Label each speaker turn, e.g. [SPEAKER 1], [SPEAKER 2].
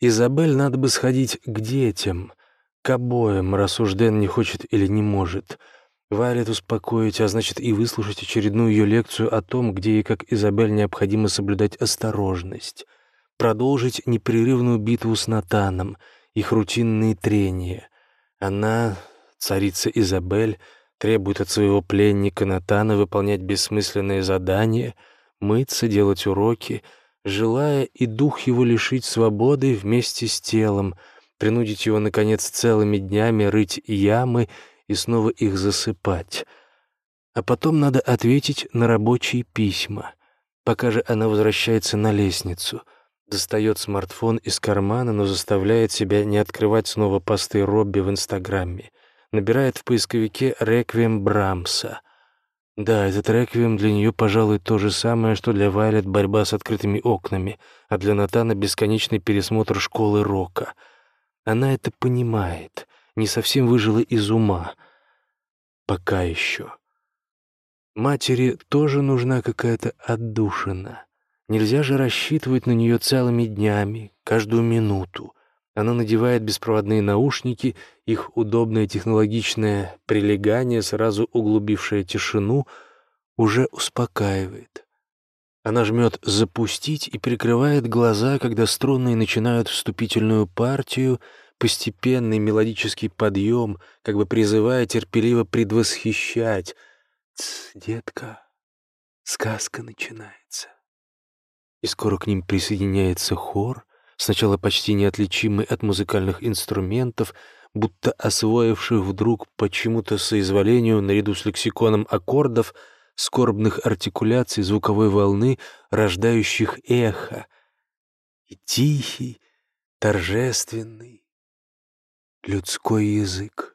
[SPEAKER 1] Изабель надо бы сходить к детям, к обоим, раз уж Дэн не хочет или не может. Вайлет успокоить, а значит и выслушать очередную ее лекцию о том, где и как Изабель необходимо соблюдать осторожность. Продолжить непрерывную битву с Натаном, их рутинные трения. Она, царица Изабель, требует от своего пленника Натана выполнять бессмысленные задания, мыться, делать уроки, желая и дух его лишить свободы вместе с телом, принудить его, наконец, целыми днями рыть ямы и снова их засыпать. А потом надо ответить на рабочие письма. Пока же она возвращается на лестницу, достает смартфон из кармана, но заставляет себя не открывать снова посты Робби в Инстаграме — набирает в поисковике «Реквием Брамса». Да, этот «Реквием» для нее, пожалуй, то же самое, что для Вайлет борьба с открытыми окнами, а для Натана бесконечный пересмотр школы рока. Она это понимает, не совсем выжила из ума. Пока еще. Матери тоже нужна какая-то отдушина. Нельзя же рассчитывать на нее целыми днями, каждую минуту. Она надевает беспроводные наушники, их удобное технологичное прилегание, сразу углубившее тишину, уже успокаивает. Она жмет «запустить» и прикрывает глаза, когда струнные начинают вступительную партию, постепенный мелодический подъем, как бы призывая терпеливо предвосхищать. «Тс, детка, сказка начинается». И скоро к ним присоединяется хор — сначала почти неотличимый от музыкальных инструментов, будто освоивших вдруг почему-то соизволению наряду с лексиконом аккордов, скорбных артикуляций звуковой волны, рождающих эхо, и тихий, торжественный людской язык.